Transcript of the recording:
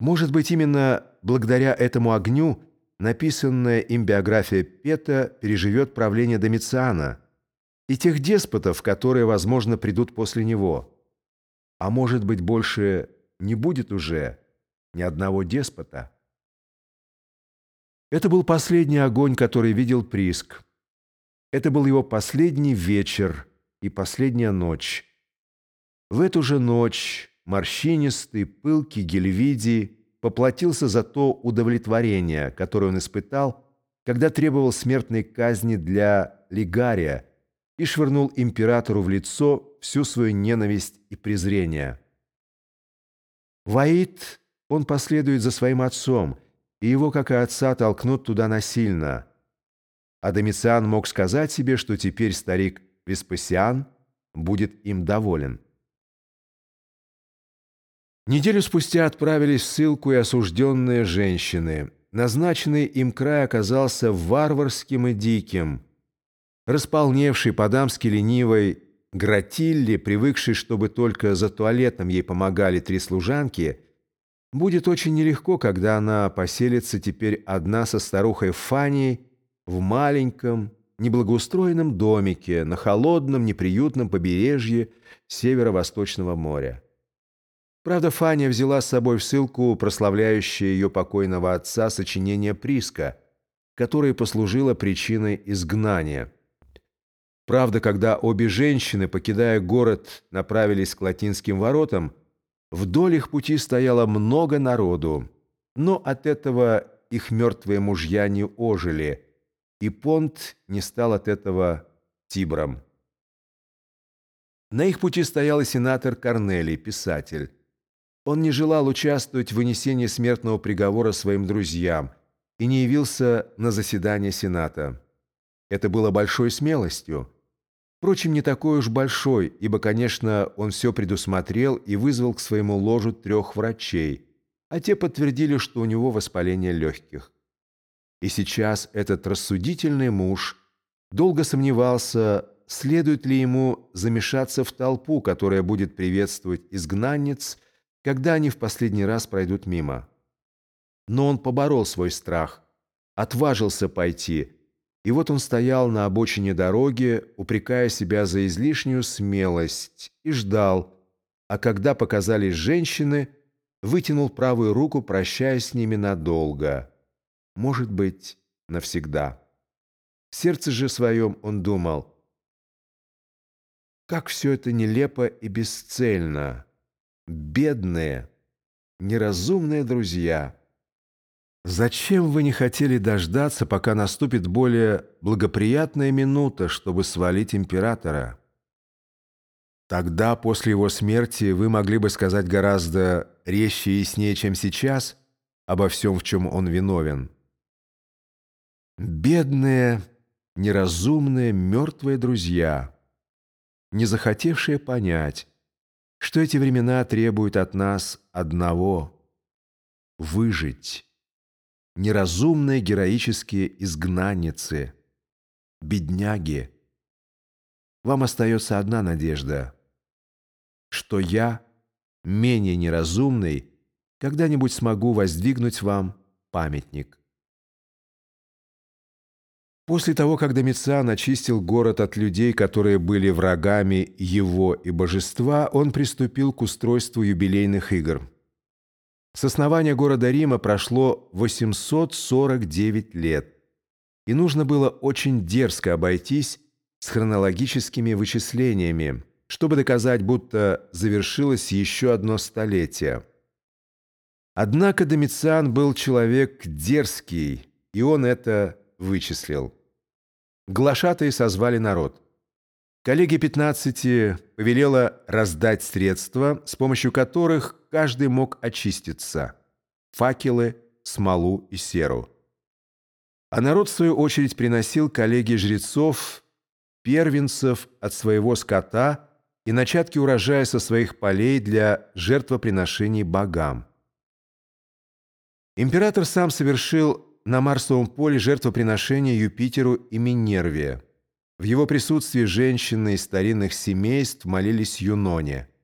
Может быть, именно благодаря этому огню написанная им биография Пета переживет правление Домициана и тех деспотов, которые, возможно, придут после него. А может быть, больше не будет уже ни одного деспота. Это был последний огонь, который видел Приск. Это был его последний вечер и последняя ночь. В эту же ночь морщинистый, пылкий Гельвидий поплатился за то удовлетворение, которое он испытал, когда требовал смертной казни для Лигария и швырнул императору в лицо всю свою ненависть и презрение. Ваид, он последует за своим отцом, и его, как и отца, толкнут туда насильно. А Домициан мог сказать себе, что теперь старик Веспасиан будет им доволен. Неделю спустя отправились в ссылку и осужденные женщины. Назначенный им край оказался варварским и диким. Располневший по-дамски ленивой Гратилли, привыкший, чтобы только за туалетом ей помогали три служанки, будет очень нелегко, когда она поселится теперь одна со старухой Фаней в маленьком, неблагоустроенном домике на холодном, неприютном побережье северо-восточного моря. Правда, Фаня взяла с собой в ссылку прославляющее ее покойного отца сочинение Приска, которое послужило причиной изгнания. Правда, когда обе женщины, покидая город, направились к латинским воротам, вдоль их пути стояло много народу, но от этого их мертвые мужья не ожили, и Понт не стал от этого Тибром. На их пути стоял и сенатор Корнелий, писатель. Он не желал участвовать в вынесении смертного приговора своим друзьям и не явился на заседание Сената. Это было большой смелостью. Впрочем, не такой уж большой, ибо, конечно, он все предусмотрел и вызвал к своему ложу трех врачей, а те подтвердили, что у него воспаление легких. И сейчас этот рассудительный муж долго сомневался, следует ли ему замешаться в толпу, которая будет приветствовать изгнанниц – когда они в последний раз пройдут мимо. Но он поборол свой страх, отважился пойти, и вот он стоял на обочине дороги, упрекая себя за излишнюю смелость, и ждал, а когда показались женщины, вытянул правую руку, прощаясь с ними надолго. Может быть, навсегда. В сердце же своем он думал, как все это нелепо и бесцельно бедные, неразумные друзья, зачем вы не хотели дождаться, пока наступит более благоприятная минута, чтобы свалить императора? Тогда, после его смерти, вы могли бы сказать гораздо резче и яснее, чем сейчас, обо всем, в чем он виновен. Бедные, неразумные, мертвые друзья, не захотевшие понять, что эти времена требуют от нас одного — выжить. Неразумные героические изгнанницы, бедняги. Вам остается одна надежда, что я, менее неразумный, когда-нибудь смогу воздвигнуть вам памятник. После того, как Домициан очистил город от людей, которые были врагами его и божества, он приступил к устройству юбилейных игр. С основания города Рима прошло 849 лет, и нужно было очень дерзко обойтись с хронологическими вычислениями, чтобы доказать, будто завершилось еще одно столетие. Однако Домициан был человек дерзкий, и он это вычислил. Глашатые созвали народ. Коллеги 15 повелела раздать средства, с помощью которых каждый мог очиститься. Факелы, смолу и серу. А народ, в свою очередь, приносил коллеги жрецов, первенцев от своего скота и начатки урожая со своих полей для жертвоприношений богам. Император сам совершил на Марсовом поле жертвоприношения Юпитеру и Минерве. В его присутствии женщины из старинных семейств молились Юноне –